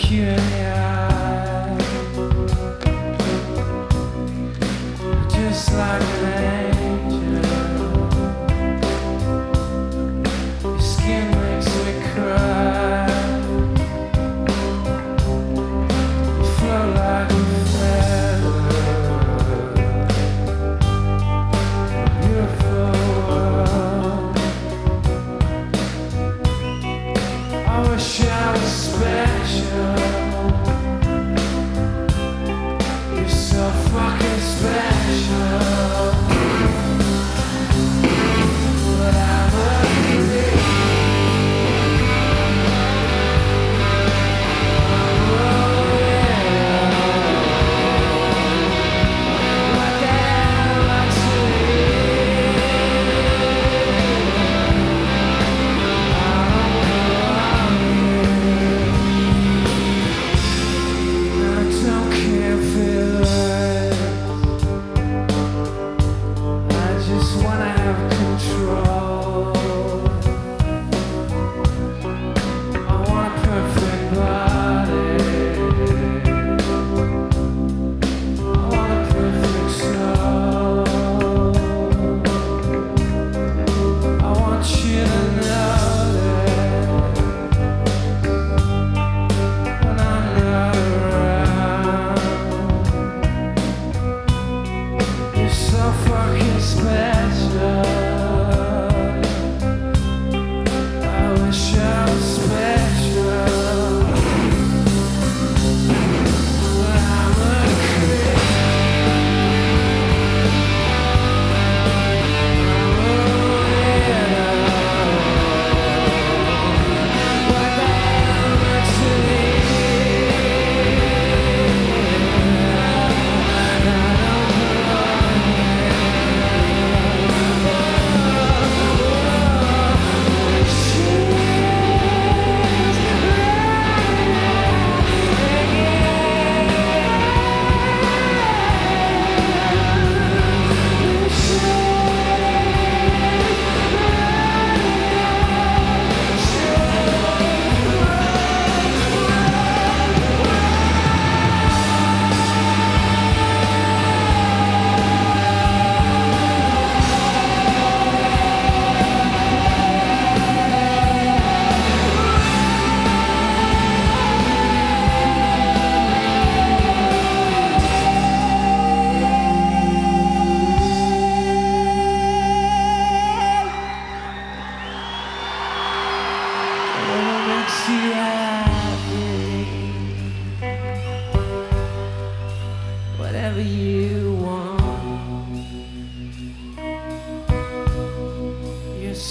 peculiar. Just like shall spend.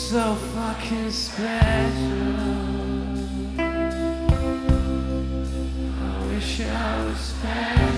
so fucking special. I wish I was special.